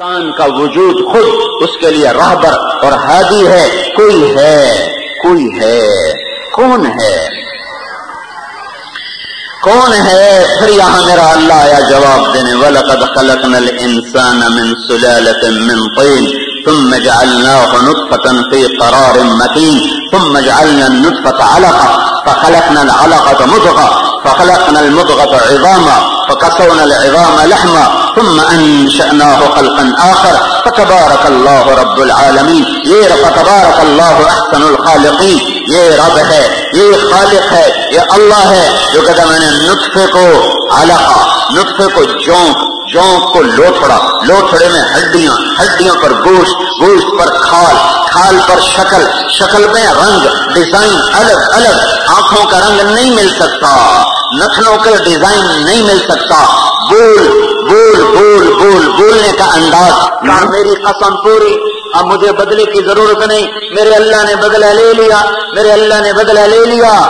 انسان کا وجود خود اس کے لیے راہبر اور ہادی ہے۔ کوئی ہے؟ کوئی ہے؟ کون ہے؟ کون ہے؟ پھر یہاں میرا اللہ آیا جواب دینے والا قد خلقنا الانسان من سلالة من طين، ثم جعلناه نطفة في قرار متين ثم جعلنا النطفة علقة فخلقنا العلقة مضغة، فخلقنا المضغة فكسونا العظام لحما ثم أنشأناه خلقا آخر فتبارك الله رب العالمين. یہ فتبارك الله أحسن الخالقين. یہ رب ہے یہ خالق ہے یہ اللہ ہے. جو کہتا میں نے نطفے کو علقہ نطفے کو جونک جونک کو لوتھڑا لوتھڑے میں ہڈیاں ہڈیوں پر گوشت گوشت پر کھال کھال پر شکل شکل میں رنگ، ڈیزائن، الگ الگ، آنکھوں کا رنگ نہیں مل سکتا۔ نخلوں کا ڈیزائن نہیں مل سکتا۔ بول بول بول بول، بولنے کا انداز۔ میری قسم پوری، اب مجھے بدلے کی ضرورت نہیں۔ میرے اللہ نے بدلہ لے لیا۔ میرے اللہ نے بدلہ لے لیا۔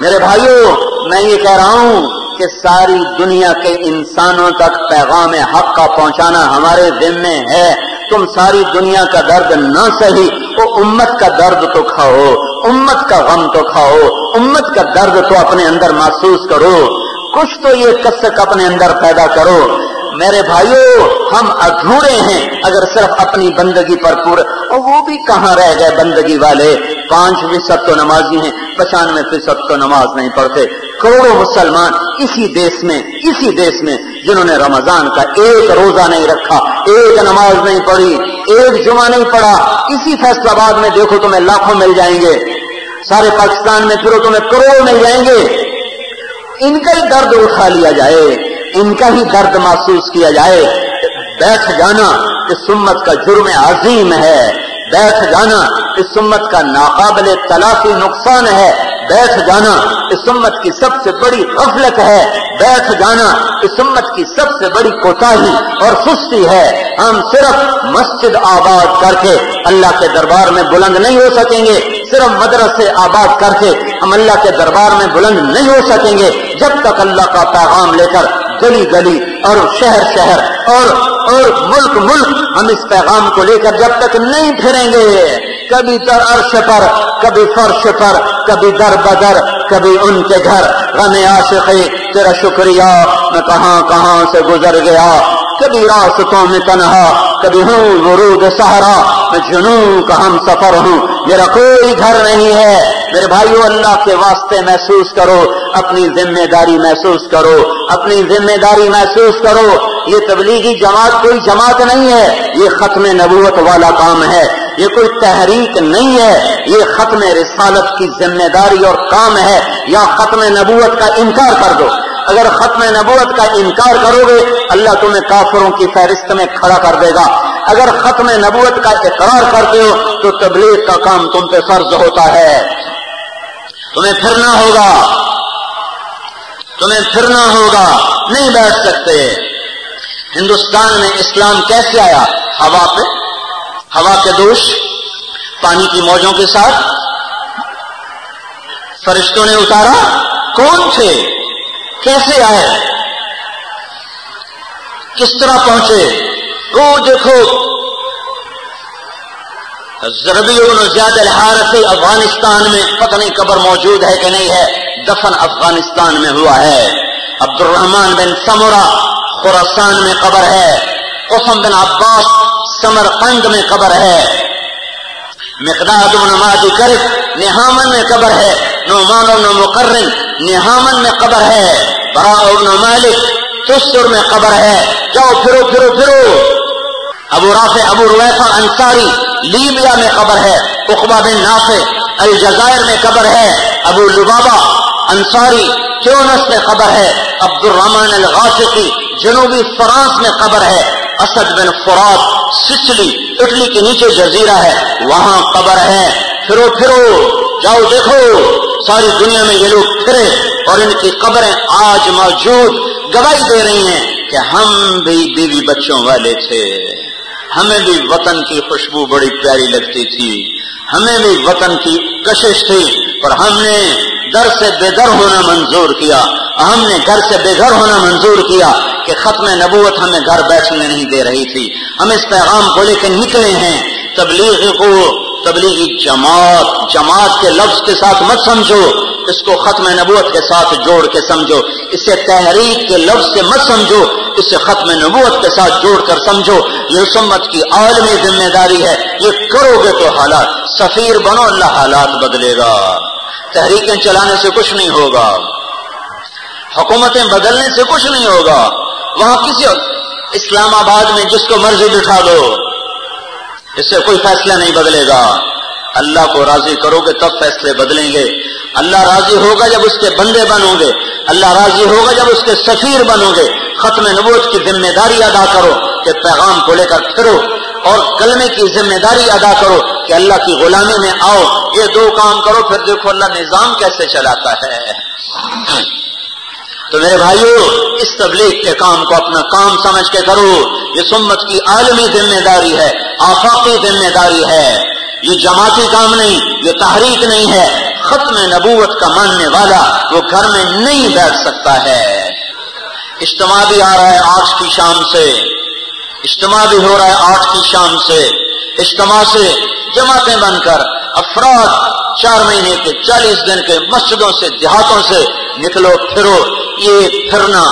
میرے بھائیوں میں یہ کہہ رہا ہوں کہ ساری دنیا کے انسانوں تک پیغام حق کا پہنچانا ہمارے دن میں ہے۔ تم ساری دنیا کا درد نہ سہی۔ وہ امت کا درد تو کھاؤ، امت کا غم تو کھاؤ، امت کا درد تو اپنے اندر محسوس کرو۔ کچھ تو یہ کسک اپنے اندر پیدا کرو۔ میرے بھائیوں ہم ادھورے ہیں اگر صرف اپنی بندگی پر پورے۔ اور وہ بھی کہاں رہ گئے بندگی والے؟ پانچ فیصد تو نمازی ہیں پچانوے فیصد تو نماز نہیں پڑھتے۔ کروڑوں مسلمان اسی دیش میں، اسی دیش میں جنہوں نے رمضان کا ایک روزہ نہیں رکھا، ایک نماز نہیں پڑھی۔ ایک جمعہ نہیں پڑھا اسی فیصلہ آباد میں دیکھو تمہیں لاکھوں مل جائیں گے۔ سارے پاکستان میں پھرو تمہیں کروڑ مل جائیں گے۔ ان کا ہی درد اٹھا لیا جائے، ان کا ہی درد محسوس کیا جائے۔ بیٹھ جانا کہ سمت کا جرم عظیم ہے۔ بیٹھ جانا اس سمت کا ناقابل تلافی نقصان ہے۔ بیٹھ جانا اس امت کی سب سے بڑی غفلت ہے۔ بیٹھ جانا اس امت کی سب سے بڑی کوتاہی اور سستی ہے۔ ہم صرف مسجد آباد کر کے اللہ کے دربار میں بلند نہیں ہو سکیں گے۔ صرف مدرسے آباد کر کے ہم اللہ کے دربار میں بلند نہیں ہو سکیں گے۔ جب تک اللہ کا پیغام لے کر گلی گلی اور شہر شہر اور اور ملک ملک ہم اس پیغام کو لے کر جب تک نہیں پھریں گے، کبھی در عرش پر، کبھی فرش پر، کبھی در بدر، کبھی ان کے گھر۔ غم عاشقی، تیرا شکریہ، میں کہاں کہاں سے گزر گیا؟ کبھی راستوں میں تنہا، کبھی ہوں ورود سہارا میں جنوں کا ہم سفر ہوں۔ میرا کوئی گھر نہیں ہے۔ میرے بھائیو، اللہ کے واسطے محسوس کرو، اپنی ذمہ داری محسوس کرو، اپنی ذمہ داری محسوس کرو۔ یہ تبلیغی جماعت کوئی جماعت نہیں ہے، یہ ختم نبوت والا کام ہے۔ یہ کوئی تحریک نہیں ہے، یہ ختم رسالت کی ذمہ داری اور کام ہے۔ یا ختم نبوت کا انکار کر دو۔ اگر ختم نبوت کا انکار کرو گے، اللہ تمہیں کافروں کی فہرست میں کھڑا کر دے گا۔ اگر ختم نبوت کا اقرار کرتے ہو تو تبلیغ کا کام تم پہ فرض ہوتا ہے۔ تمہیں پھرنا ہوگا۔ تمہیں پھرنا ہوگا۔ نہیں بیٹھ سکتے۔ ہندوستان میں اسلام کیسے آیا؟ ہوا پہ؟ ہوا کے دوش؟ پانی کی موجوں کے ساتھ؟ فرشتوں نے اتارا؟ کون تھے؟ کیسے آئے؟ کس طرح پہنچے؟ وہ دیکھو۔ زربی زیادہ الحارت افغانستان میں پتہ نہیں قبر موجود ہے کہ نہیں ہے، دفن افغانستان میں ہوا ہے۔ عبد الرحمان بن سمورا خورستان میں قبر ہے۔ قسم بن عباس سمر قند میں قبر ہے۔ مقداد بن مادی کرف نہامن میں قبر ہے۔ نعمان بن مقرن نہامن میں قبر ہے۔ برا بن مالک تسر میں قبر ہے۔ جاؤ پھرو پھرو پھرو۔ ابو رافع، ابو رویفا انصاری، لیبیا میں قبر ہے اقبا بن نافع، الجزائر میں قبر ہے، ابو لبابا انصاری چونس میں قبر ہے عبد الرحمان الغافقی جنوبی فرانس میں قبر ہے، اسد بن فرات، سچلی، اٹلی کے نیچے جزیرہ ہے، وہاں قبر ہے۔ پھرو پھرو، جاؤ دیکھو، ساری دنیا میں یہ لوگ پھرے اور ان کی قبریں آج موجود گواہی دے رہی ہیں کہ ہم بھی بیوی بچوں والے تھے۔ ہمیں بھی وطن کی خوشبو بڑی پیاری لگتی تھی۔ ہمیں بھی وطن کی کشش تھی اور ہم نے در سے بے در ہونا منظور کیا۔ ہم نے گھر سے بے گھر ہونا منظور کیا کہ کہ ختم نبوت ہمیں گھر بیٹھنے نہیں دے رہی تھی۔ ہم اس پیغام کو لے کے نکلے ہیں۔ تبلیغ کو تبلیغی جماعت جماعت کے لفظ کے ساتھ مت سمجھو، اس کو ختم نبوت کے ساتھ جوڑ کے سمجھو، اسے تحریک کے لفظ سے مت سمجھو، اسے ختم نبوت کے ساتھ جوڑ کر سمجھو۔ یہ سمت کی عالمی ذمہ داری ہے، یہ کرو گے تو حالات، سفیر بنو اللہ حالات بدلے گا۔ تحریکیں چلانے سے کچھ نہیں ہوگا۔ حکومتیں بدلنے سے کچھ نہیں ہوگا۔ وہاں کسی اسلام آباد میں جس کو مرضی بٹھا دو۔ اس سے کوئی فیصلہ نہیں بدلے گا۔ اللہ کو راضی کرو گے تب فیصلے بدلیں گے۔ اللہ راضی ہوگا جب اس کے بندے بنو گے۔ اللہ راضی ہوگا جب اس کے سفیر بنو گے۔ ختم نبوت کی ذمہ داری ادا کرو کہ پیغام کو لے کر پھرو اور کلمے کی ذمہ داری ادا کرو کہ اللہ کی غلامی میں آؤ۔ یہ دو کام کرو، پھر دیکھو اللہ نظام کیسے چلاتا ہے۔ تو میرے بھائیو، اس تبلیغ کے کام کو اپنا کام سمجھ کے کرو۔ یہ سمت کی عالمی ذمہ داری ہے، آفاقی ذمہ داری ہے۔ یہ جماعتی کام نہیں، یہ تحریک نہیں ہے۔ ختم نبوت کا ماننے والا وہ گھر میں نہیں بیٹھ سکتا ہے۔ اجتماع بھی آ رہا ہے آٹھ کی شام سے۔ اجتماع بھی ہو رہا ہے آٹھ کی شام سے۔ اجتماع سے جماعتیں بن کر افراد چار مہینے کے چالیس دن کے مسجدوں سے، دیہاتوں سے نکلو، پھرو، یہ پھرنا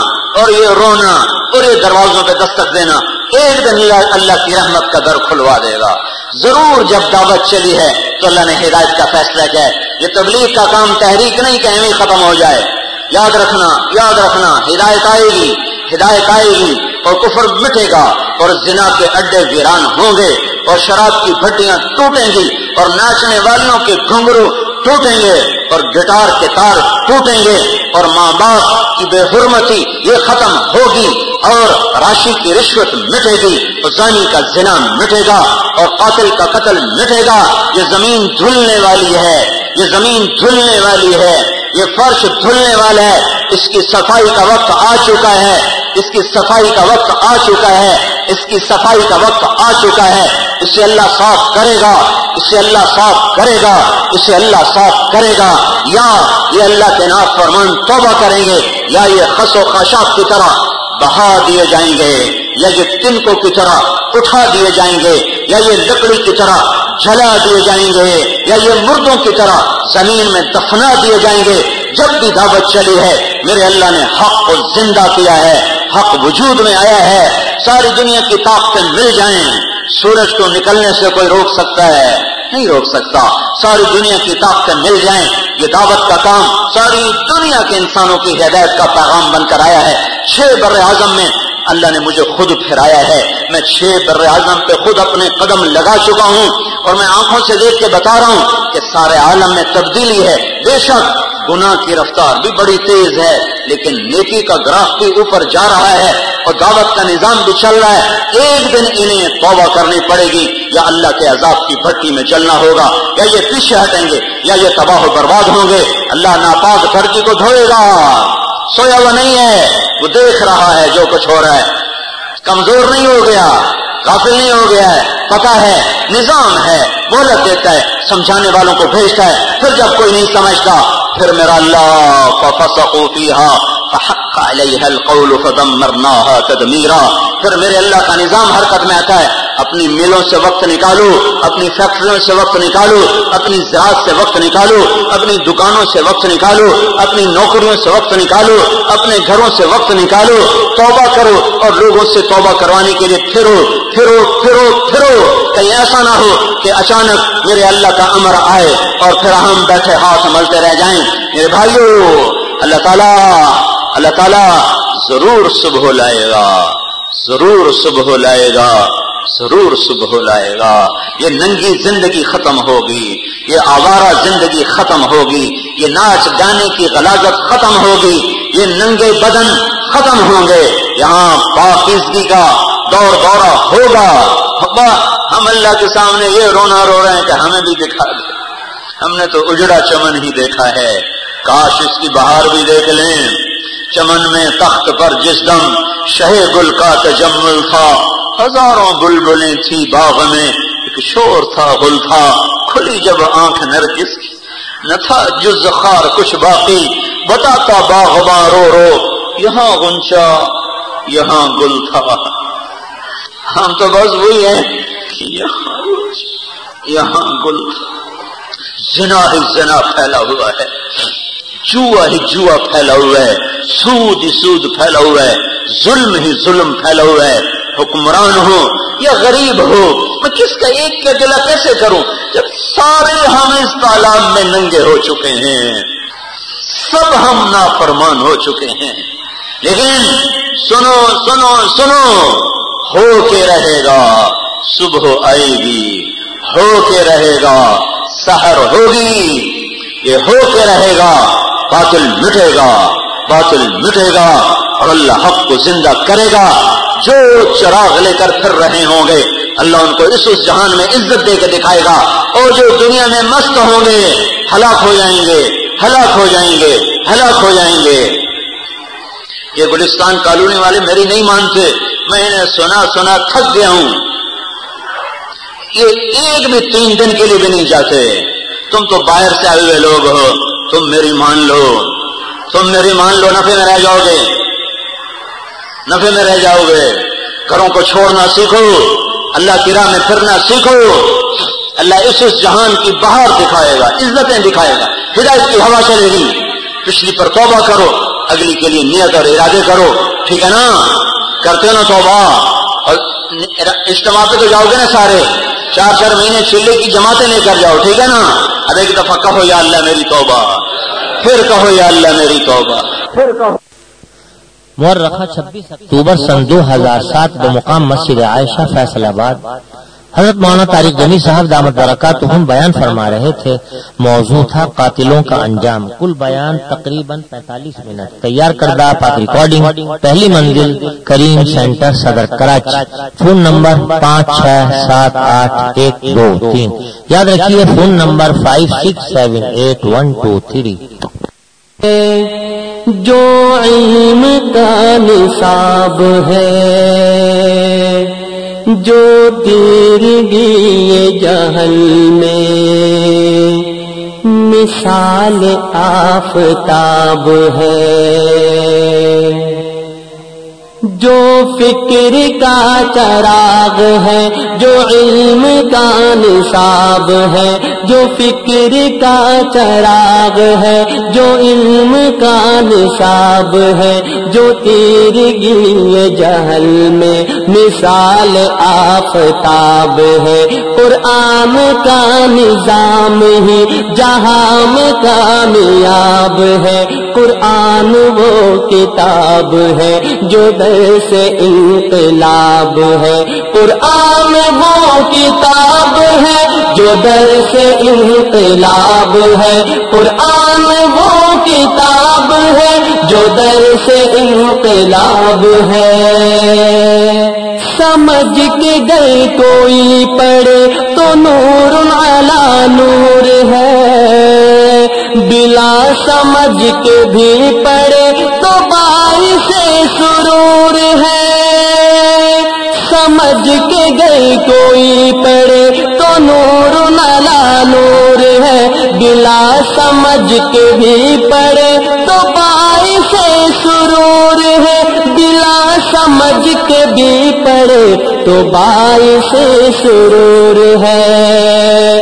اور یہ رونا اور یہ دروازوں پہ دستک دینا ایک دن اللہ کی رحمت کا در کھلوا دے گا۔ ضرور جب دعوت چلی ہے تو اللہ نے ہدایت کا فیصلہ کیا ہے۔ یہ تبلیغ کا کام تحریک نہیں کہ ختم ہو جائے۔ یاد رکھنا یاد رکھنا، ہدایت آئے گی، ہدایت آئے گی اور کفر مٹے گا۔ اور زنا کے اڈے ویران ہوں گے اور شراب کی بھٹیاں ٹوٹیں گی اور ناچنے والوں کے گھنگرو ٹوٹیں گے اور گٹار کے تار ٹوٹیں گے اور ماں باپ کی بے حرمتی یہ ختم ہوگی اور راشی کی رشوت مٹے گی اور زانی کا زنا مٹے گا اور قاتل کا قتل مٹے گا۔ یہ زمین دھلنے والی ہے۔ یہ زمین دھلنے والی ہے۔ یہ فرش دھلنے والا ہے۔ اس کی صفائی کا وقت آ چکا ہے۔ اس کی صفائی کا وقت آ چکا ہے۔ اس کی صفائی کا وقت آ چکا ہے۔ اسے اللہ صاف کرے گا۔ اسے اللہ صاف کرے گا۔ اسے اللہ صاف کرے گا۔ یا یہ اللہ کے ناف فرمان توبہ کریں گے۔ یا یہ خس و خاشاک کی طرح بہا دیے جائیں گے۔ یا یہ تنکوں کی طرح اٹھا دیے جائیں گے۔ یا یہ لکڑی کی طرح جلا دیے جائیں گے۔ یا یہ مردوں کی طرح زمین میں دفنا دیے جائیں گے۔ جب بھی دعوت چلی ہے، میرے اللہ نے حق کو زندہ کیا ہے۔ حق وجود میں آیا ہے۔ ساری دنیا کی طاقتیں مل جائیں، سورج کو نکلنے سے کوئی روک سکتا ہے؟ نہیں روک سکتا۔ ساری دنیا کی طاقتیں مل جائیں۔ یہ دعوت کا کام ساری دنیا کے انسانوں کی ہدایت کا پیغام بن کر آیا ہے۔ چھ بر اعظم میں اللہ نے مجھے خود پھرایا ہے۔ میں چھ بر اعظم پہ خود اپنے قدم لگا چکا ہوں اور میں آنکھوں سے دیکھ کے بتا رہا ہوں کہ سارے عالم میں تبدیلی ہے۔ بے شک گناہ کی رفتار بھی بڑی تیز ہے، لیکن نیکی کا گراف بھی اوپر جا رہا ہے اور دعوت کا نظام بھی چل رہا ہے۔ ایک دن انہیں توبہ کرنی پڑے گی، یا اللہ کے عذاب کی بھٹی میں چلنا ہوگا، یا یہ پیچھے ہٹیں گے، یا یہ تباہ و برباد ہوں گے۔ اللہ ناپاک دھرتی کو دھوئے گا۔ سویا وہ نہیں ہے، وہ دیکھ رہا ہے جو کچھ ہو رہا ہے۔ کمزور نہیں ہو گیا، غافل نہیں ہو گیا ہے۔ پتا ہے، نظام ہے بولت دیتا ہے، سمجھانے والوں کو بھیجتا ہے۔ پھر جب کوئی نہیں سمجھتا پھر میرا اللہ فیہا فحق علیہ القول فدمرناها تدمیرا پھر میرے اللہ کا نظام حرکت میں آتا ہے۔ اپنی ملوں سے وقت نکالو، اپنی فیکٹریوں سے وقت نکالو، اپنی زراعت سے وقت نکالو، اپنی دکانوں سے وقت نکالو، اپنی نوکریوں سے وقت نکالو، اپنے گھروں سے وقت نکالو، توبہ کرو اور لوگوں سے توبہ کروانے کے لیے پھرو پھرو پھرو پھرو۔ کہیں ایسا نہ ہو کہ اچانک میرے اللہ کا امر آئے اور پھر ہم بیٹھے ہاتھ ملتے رہ جائیں۔ میرے بھائیو، اللہ تعالیٰ اللہ تعالیٰ ضرور صبح لائے گا، ضرور صبح لائے گا۔ ضرور صبح لائے گا۔ یہ ننگی زندگی ختم ہوگی۔ یہ آوارہ زندگی ختم ہوگی۔ یہ ناچ گانے کی غلاظت ختم ہوگی۔ یہ ننگے بدن ختم ہوں گے۔ یہاں پاکیزگی کا دور دورہ ہوگا۔ ہم اللہ کے سامنے یہ رونا رو رہے ہیں کہ ہمیں بھی دکھا دے۔ ہم نے تو اجڑا چمن ہی دیکھا ہے۔ کاش اس کی بہار بھی دیکھ لیں۔ چمن میں تخت پر جس دم شہ گل کا تجمل تھا۔ ہزاروں بلبلیں تھی باغ میں، ایک شور تھا گل تھا، کھلی جب آنکھ نرگس نہ تھا جزخار کچھ باقی، بتاتا باغ رو رو۔ یہاں گنچا یہاں گل تھا۔ ہم تو بس وہی ہیں کہ یہاں یہاں گل زنا ہی زنا پھیلا ہوا ہے۔ جوا ہی جوا پھیلا ہوا ہے۔ سود ہی سود پھیلا ہوا ہے۔ ظلم ہی ظلم پھیلا ہوا ہے۔ حکمران ہو یا غریب ہو میں کس کا ایک کا دلا کیسے کروں؟ جب سارے ہم اس تالاب میں ننگے ہو چکے ہیں، سب ہم نافرمان ہو چکے ہیں۔ لیکن سنو سنو سنو، ہو کے رہے گا، صبح آئے گی، ہو کے رہے گا، سحر ہوگی۔ یہ ہو کے رہے گا، باطل مٹے گا، باطل مٹے گا اور اللہ حق کو زندہ کرے گا۔ جو چراغ لے کر پھر رہے ہوں گے۔ اللہ ان کو اس اس جہان میں عزت دے کے دکھائے گا۔ اور جو دنیا میں مست ہوں گے، ہلاک ہو جائیں گے، ہلاک ہو جائیں گے، ہلاک ہو جائیں گے۔ یہ گلستان کالونی والے میری نہیں مانتے۔ میں نے سنا سنا تھک گیا ہوں۔ یہ ایک بھی تین دن کے لیے بھی نہیں جاتے۔ تم تو باہر سے آئے ہوئے لوگ ہو۔ تم میری مان لو۔ تم میری مان لو نفے میں رہ جاؤ گے۔ نفے میں رہ جاؤ گے۔ گھروں کو چھوڑنا سیکھو۔ اللہ کی راہ میں پھرنا سیکھو۔ اللہ اس اس جہان کی بہار دکھائے گا، عزتیں دکھائے گا۔ ہدایت کی ہوا چلے گی۔ پچھلی پر توبہ کرو۔ اگلی کے لیے نیت اور ارادے کرو۔ ٹھیک ہے نا؟ کرتے نا توبہ؟ اور اجتماع پہ تو جاؤ گے نا سارے۔ چار چار مہینے چلے کی جماعتیں لے کر جاؤ، ٹھیک ہے نا؟ اب ایک دفعہ کہو یا اللہ میری توبہ۔ پھر کہو یا اللہ میری توبہ۔ پھر کہو۔ مورخہ چھبیس اکتوبر سن دو ہزار سات بمقام مسجد عائشہ فیصل آباد۔ حضرت مولانا طارق غنی صاحب دامت برکات ہم بیان فرما رہے تھے، موضوع تھا قاتلوں کا انجام۔ کل بیان تقریباً پینتالیس منٹ۔ تیار کردہ پاک ریکارڈنگ۔ پہلی منزل، کریم سینٹر صدر کراچی۔ فون نمبر پانچ چھ سات آٹھ ایک دو تین۔ یاد رکھیے، phone number five six seven eight one two three. جو علم کا نصاب ہے جو تیر گی جہل میں مثال آفتاب ہے۔ جو فکر کا چراغ ہے، جو علم کا نصاب ہے، جو فکر کا چراغ ہے، جو علم کا نصاب ہے، جو تیر گی جہل میں مثال آفتاب ہے۔ قرآن کا نظام ہی جہام کامیاب ہے۔ قرآن وہ کتاب ہے جو سے انقلاب ہے۔ قرآن وہ کتاب ہے جو در سے انقلاب ہے۔ قرآن وہ کتاب ہے جو در سے انقلاب ہے۔ سمجھ کے گئے کوئی پڑے تو نور علا نور ہے۔ بلا سمجھ کے بھی پڑے تو باعث سرور ہے۔ سمجھ کے گئی کوئی پڑے تو نور نلا نور ہے۔ بلا سمجھ کے بھی پڑے تو باعث سرور ہے۔ بلا سمجھ کے بھی پڑے تو باعث سرور ہے۔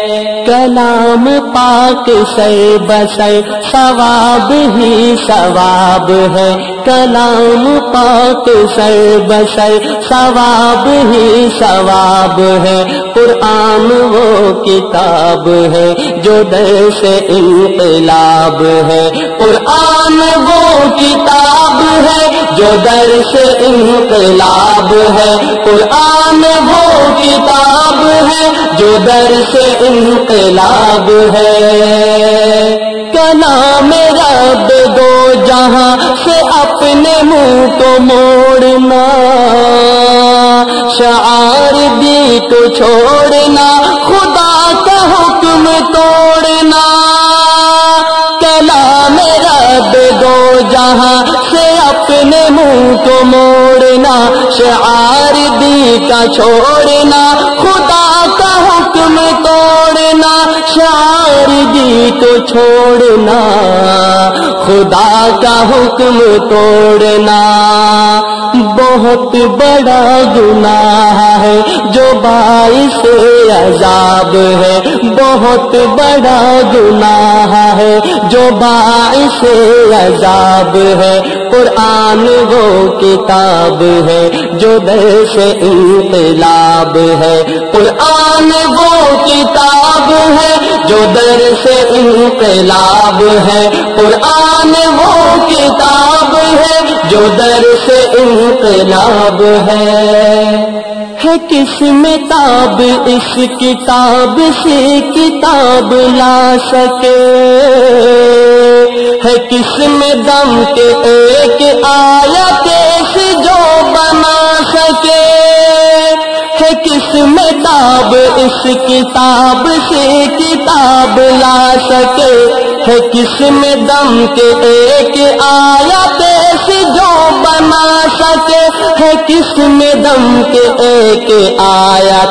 کلام پاک سے بسے ثواب ہی ثواب ہے۔ کلام پاک سے بسے ثواب ہی ثواب ہے۔ قرآن وہ کتاب ہے جو در سے انقلاب ہے۔ قرآن وہ کتاب ہے جو در سے انقلاب ہے۔ قرآن وہ کتاب ہے جو در سے انقلاب ہے۔ کلام رب دو جہاں سے اپنے منہ کو موڑنا؟ شعار بھی تو چھوڑنا، خدا کا حکم توڑنا۔ کلام رب دو جہاں سے اپنے منہ کو موڑنا؟ شعار بھی کا چھوڑنا، خدا حکم توڑنا شار گیت چھوڑنا۔ خدا کا حکم توڑنا۔ بہت بڑا گناہ ہے، جو باعث عذاب ہے۔ بہت بڑا گناہ ہے، جو باعث عذاب ہے۔ قرآن وہ کتاب ہے جو در سے انقلاب ہے۔ قرآن وہ کتاب ہے جو در سے انقلاب ہے۔ قرآن وہ کتاب ہے، جو در سے انقلاب ہے۔ ہے کس میں تاب، اس کتاب سے کتاب لا سکے۔ ہے کس میں دم کے ایک آیا سے جو بنا سکے۔ ہے کس میں تاب، اس کتاب سے کتاب لا سکے۔ ہے کس میں دم کے ایک آیا سکے ہے کس میں دم کے ایک آیا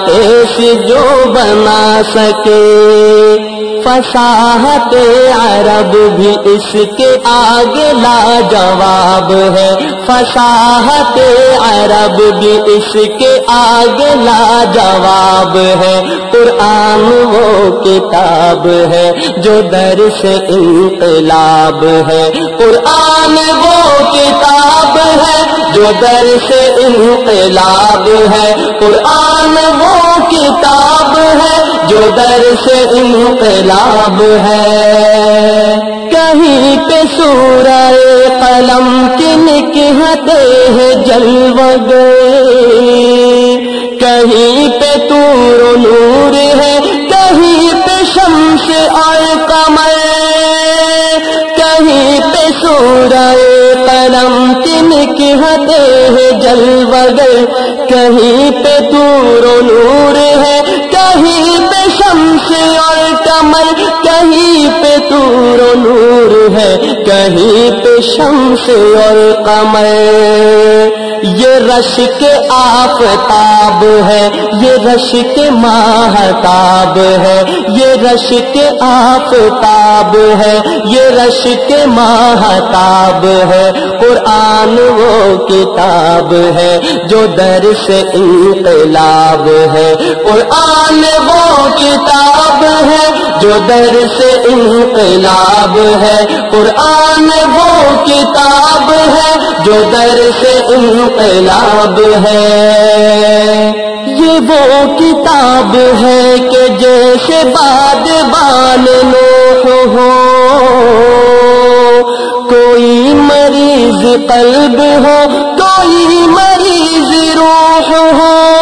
سے جو بنا سکے؟ فصاحت عرب بھی اس کے آگے لا جواب ہے۔ فصاحت عرب بھی اس کے آگے لا جواب ہے۔ قرآن وہ کتاب ہے جو در سے انقلاب ہے۔ قرآن وہ کتاب ہے جو در سے انقلاب ہے، قرآن وہ کتاب ہے جو در سے انقلاب ہے۔ کہیں پہ سورہ قلم کی نکہتے ہیں جلو گئے۔ کہیں پہ تور نور ہے، کہیں پہ شمس اور کمر قلم کی نکہتے ہے جلوگر کہیں پہ دور و نور ہے، کہیں پہ شمس اور کمر کہیں پہ دور و نور ہے، کہیں پہ شمس اور کمر یہ رش کے آفتاب ہے، یہ رش کے ماہتاب ہے، یہ رش کے آفتاب ہے، یہ رش کے ماہتاب ہے۔ قرآن وہ کتاب ہے جو در سے انقلاب ہے۔ قرآن وہ کتاب ہے جو در سے انقلاب ہے۔ قرآن وہ کتاب ہے جو در سے انقلاب ہے۔ یہ وہ کتاب ہے کہ جیسے باد بان نوح ہو۔ کوئی مریض قلب ہو، کوئی مریض روح ہو۔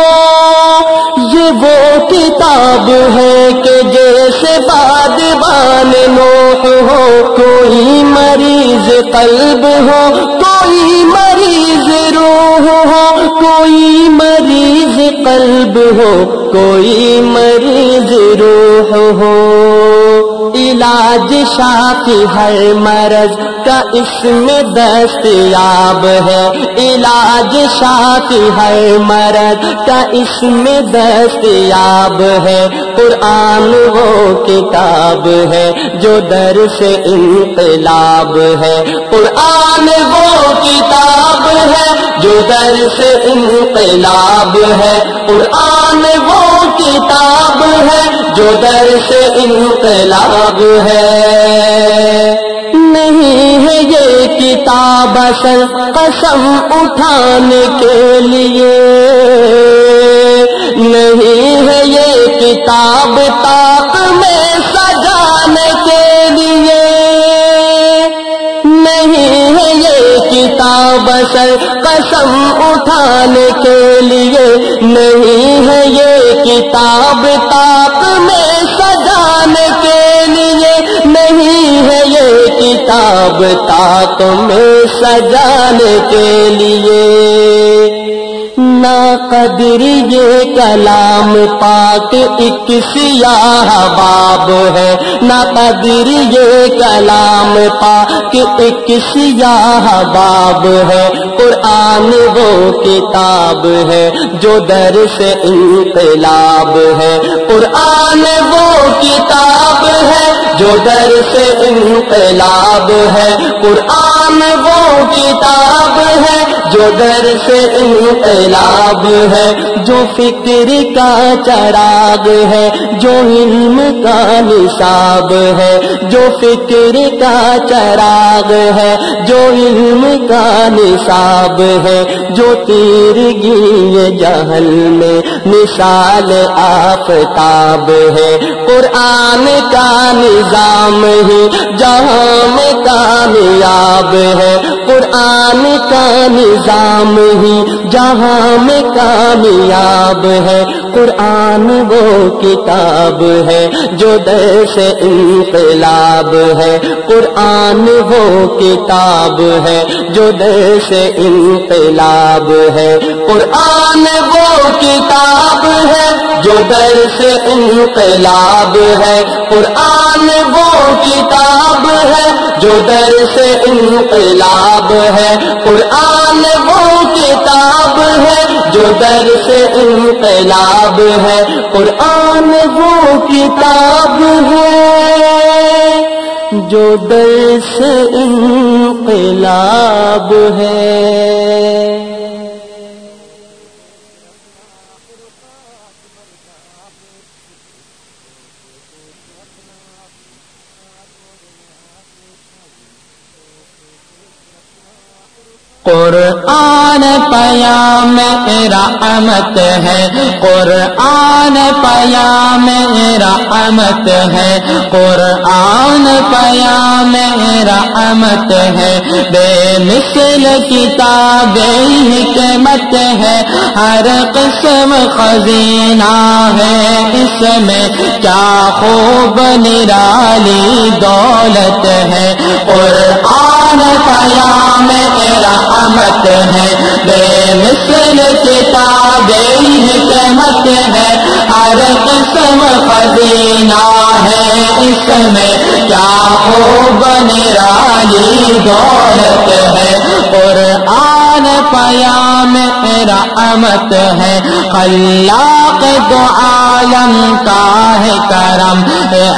یہ وہ کتاب ہے کہ جیسے باد بان نوح ہو۔ کوئی مریض قلب ہو قلب ہو، کوئی مریض روح ہو۔ علاج شافی ہر مرض کا اس میں دستیاب ہے۔ علاج شافی ہر مرض کا اس میں دستیاب ہے۔ قرآن وہ کتاب ہے جو در سے انقلاب ہے۔ قرآن وہ ہے، جو در سے انقلاب ہے۔ قرآن وہ کتاب ہے، جو در سے انقلاب ہے۔ نہیں ہے یہ کتاب اصل قسم اٹھانے کے لیے۔ نہیں ہے یہ کتاب بسر قسم اٹھانے کے لیے نہیں ہے یہ کتاب تاپ میں سجانے کے لیے نہیں ہے یہ کتاب تاک میں سجانے کے لیے نا قدر یہ کلام پاک ایک سیاہ باب ہے نا قدر یہ کلام پاک ایک سیاہ باب ہے۔ قرآن وہ کتاب ہے جو در سے انقلاب ہے۔ قرآن وہ کتاب ہے جو در سے انقلاب ہے۔ قرآن وہ کتاب ہے جو در سے انقلاب ہے، جو فکر کا چراغ ہے، جو علم کا نصاب ہے، جو فکر کا چراغ ہے، جو علم کا نصاب ہے، جو تیر گی جہل میں مثال آفتاب ہے۔ قرآن کا نظام ہی جہاں میں کامیاب ہے۔ قرآن کا نظام ہی جہاں میں کامیاب ہے۔ قرآن وہ کتاب ہے جو دس انقلاب ہے۔ قرآن وہ کتاب ہے جو دس انقلاب ہے۔ قرآن وہ کتاب ہے جو درس انقلاب ہے۔ قرآن وہ کتاب ہے جو درس انقلاب ہے، قرآن وہ کتاب ہے، جو درس انقلاب ہے، قرآن وہ کتاب ہے۔ جو درس انقلاب ہے۔ قرآن پیام رحمت ہے، قرآن پیام رحمت ہے، قرآن پیام رحمت ہے۔ بے مثل کتاب حکمت ہے، ہر قسم خزینہ ہے۔ اس میں کیا خوب نرالی دولت ہے۔ قرآن پیام رحمت ہے۔ بے مثل کتاب حکمت ہے ہر قسم خزینہ ہے۔ اس میں کیا خوب نرالی دولت ہے۔ قرآن اور پیام رحمت ہے۔ خلاق دو عالم کا ہے کرم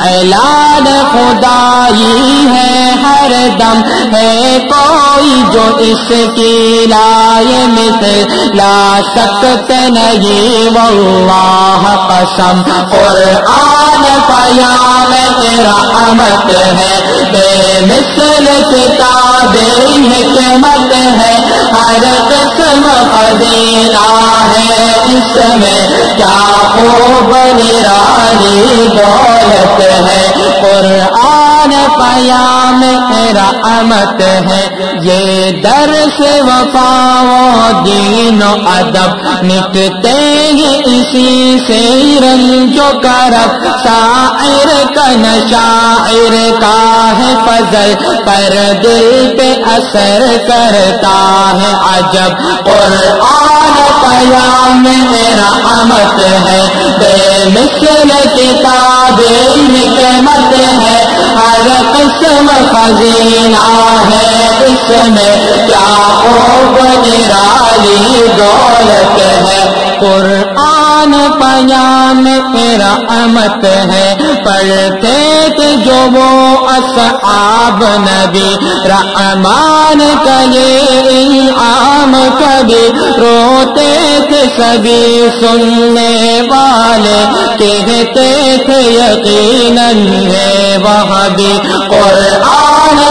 اعلان خدائی ہے ہر دم۔ ہے کوئی جو اس کی لائے مثل لا سکتے نہیں۔ واللہ قسم۔ قرآن پیام رحمت ہے۔ بے مثل کتاب حکمت ہے۔ ہر قسم ہے اس میں کیا خوب نرالی دولت ہے۔ قرآن پیام رحمت ہے۔ یہ درس وفا و دین و ادب۔ مٹتے ہی اسی سے رنجو کرب۔ شاعر کا نشاعر کا ہے فضل۔ پر دل پہ اثر کرتا ہے عجب۔ قرآن پیام رحمت ہے۔ بے مثل کتاب حکمت ہے۔ ہر قسم خزینہ ہے۔ اس میں کیا خوب نرالی دولت ہے۔ قرآن پیام رحمت ہے۔ پڑھتے تھے جو وہ اصحاب نبی۔ رحمان کا یہ کبھی روتے تھے سبھی سننے والے۔ کہتے تھے یقیناً ہے وہاں بھی قرآن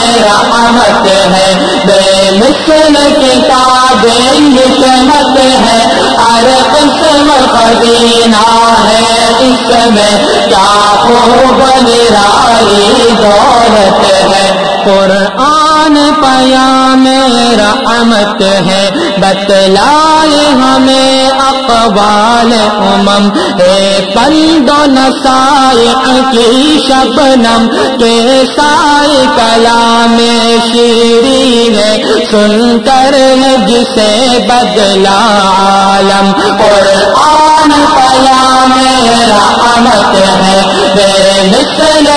رحمت ہے۔ بے مثل کتابیں سمت ہے۔ ارے قسم خزینہ ہے۔ اس میں کیا خوب نرالی دولت ہے۔ قرآن پیام رحمت ہے، بتلائے ہمیں اقبال امم۔ ہے پند و نسائق کی شبنم کے سائے کلام شیری ہے۔ سن کر ہے جسے بدلا عالم۔ قرآن پیام رحمت ہے۔ بے مثل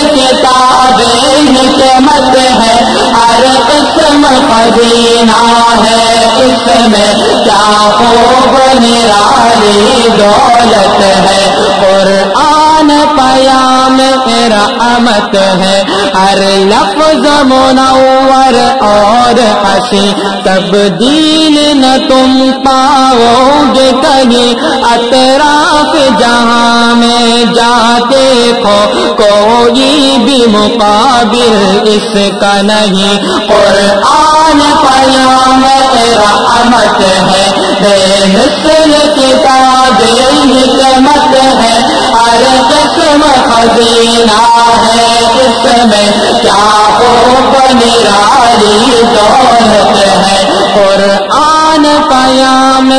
کتاب حکمت ہے ہر قسم خزینہ ہے۔ اس میں کیا خوب نرالی دولت ہے۔ قرآن قرآن پیام رحمت ہے۔ ہر لفظ منور اور ہنسی تبدیل نہ تم پاؤ گے کہیں۔ اطراف جہاں میں جاتے ہو، کوئی بھی مقابل اس کا نہیں۔ اور آن پیام رحمت ہے۔ بے مثل کتاب یہی حکمت ہے۔ ہر قسم خزینہ ہے۔ اس میں کیا ہو بنیرالی دولت ہے۔ اور آن پیام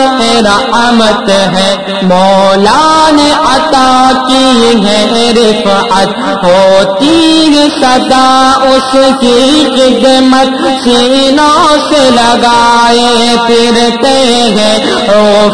رحمت ہے۔ مولا نے عطا کی ہے رفعت ہوتی ہے سدا اس کی خدمت، سینوں سے لگائے پھرتے ہیں۔ او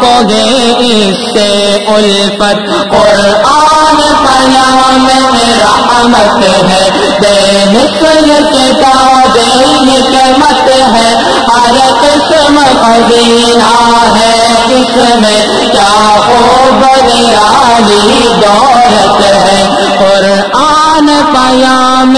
کو گے اس سے الفت، قرآن آن میں رحمت ہے۔ بے مثل کتاب حکمت ہے ہر قسم مدینہ ہے اس میں کیا ہو بنیادی دولت ہے اور آن پیام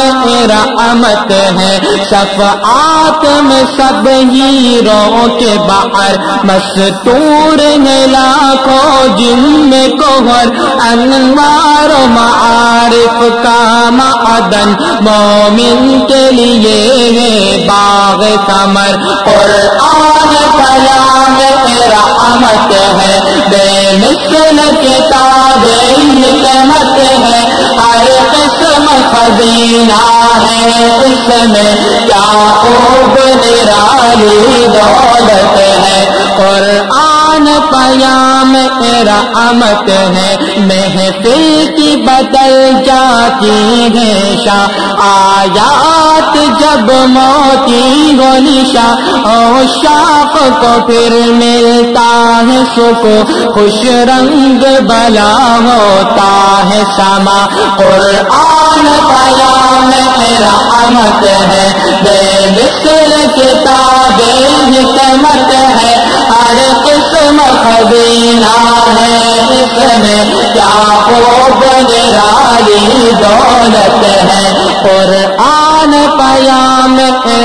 رحمت ہے۔ شفاعت میں سب ہیروں کے باہر، مستور ہے لاکھوں جن میں کوہر انوار و معارف کا معدن۔ مومن کے لیے ہے باغ کمر۔ اور آن پیام رحمت ہے۔ بے مثل کتاب حکمت ہے۔ قسم خزینہ ہے اس میں کیا خوب نرالی دولت ہے۔ اور آن پیام رحمت ہے؟ محفل کی بدل جاتی ہے شاہ۔ آیات جب موتی ہو نشا او شاپ کو پھر ملتا ہے سکو خوش رنگ بلا ہوتا ہے سما۔ اور آن پیام رحمت ہے۔ بے مثل کتاب حکمت ہے۔ ہر قسم خزینہ ہے۔ اس میں کیا خوب نرالی دولت ہے۔ اور آن پیام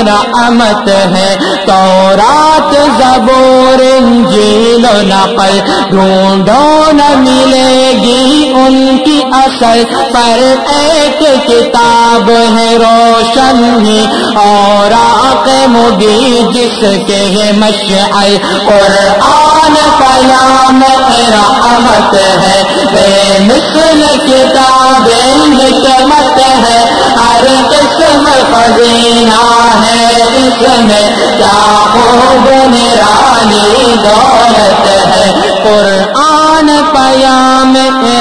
رحمت ہے۔ تو رات زبور، انجیل و نقل ڈھونڈو نہ ملے گی ان کی اصل پر ایک کتاب ہے روشن ہی اور آق مبی جس کے ہے مشعل اور آن پیام رحمت ہے بے مثل کتاب حکمت ہے ہر قسم خزینہ ہے اس میں کیا خوب نرالی دولت ہے قرآن پیام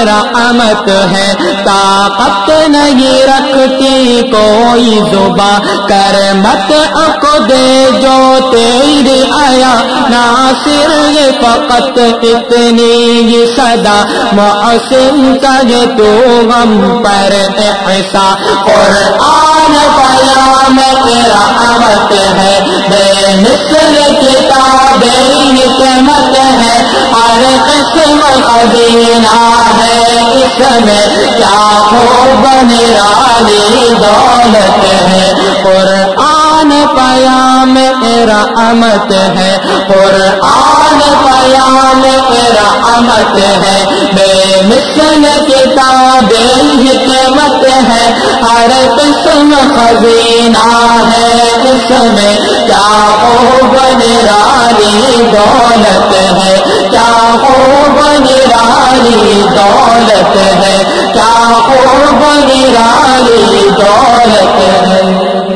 رحمت ہے، طاقت نہیں رکھتی کوئی زبا کر مت اکو دے جو تیری آیا۔ ناصر، یہ فقط اتنی ہی صدا۔ محسن کا یہ تو ہم پر ایسا قرآن پیام رحمت ہے۔ بے مثل کتاب حکمت ہے۔ ہر قسم خزینہ ہے اس میں کیا ہو خوب نرالی دولت ہے؟ قرآن پیام رحمت ہے، قرآن پیام رحمت ہے۔ بے مثل کتاب حکمت ہے۔ ہر قسم خزینہ ہے۔ اس میں کیا خوب نرالی دولت ہے؟ کیا خوب نرالی دولت ہے؟ کیا خوب نرالی دولت ہے؟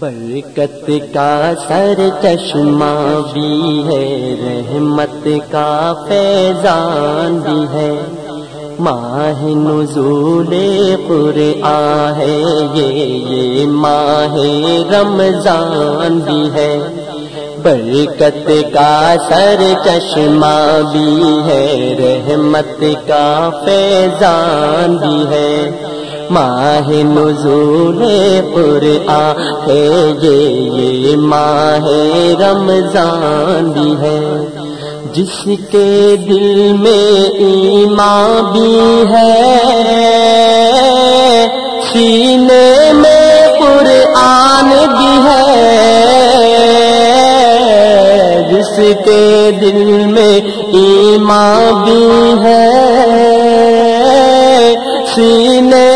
برکت کا سر چشمہ بھی ہے، رحمت کا فیضان بھی ہے۔ ماہ نزول قرآن ہے، یہ یہ ماہ رمضان بھی ہے۔ برکت کا سر چشمہ بھی ہے، رحمت کا فیضان بھی ہے۔ ماہ نزول قرآن ہے یہ یہ ماہ رمضان بھی ہے۔ جس کے دل میں ایمان بھی ہے، سینے میں قرآن بھی ہے۔ جس کے دل میں ایمان بھی ہے، سینے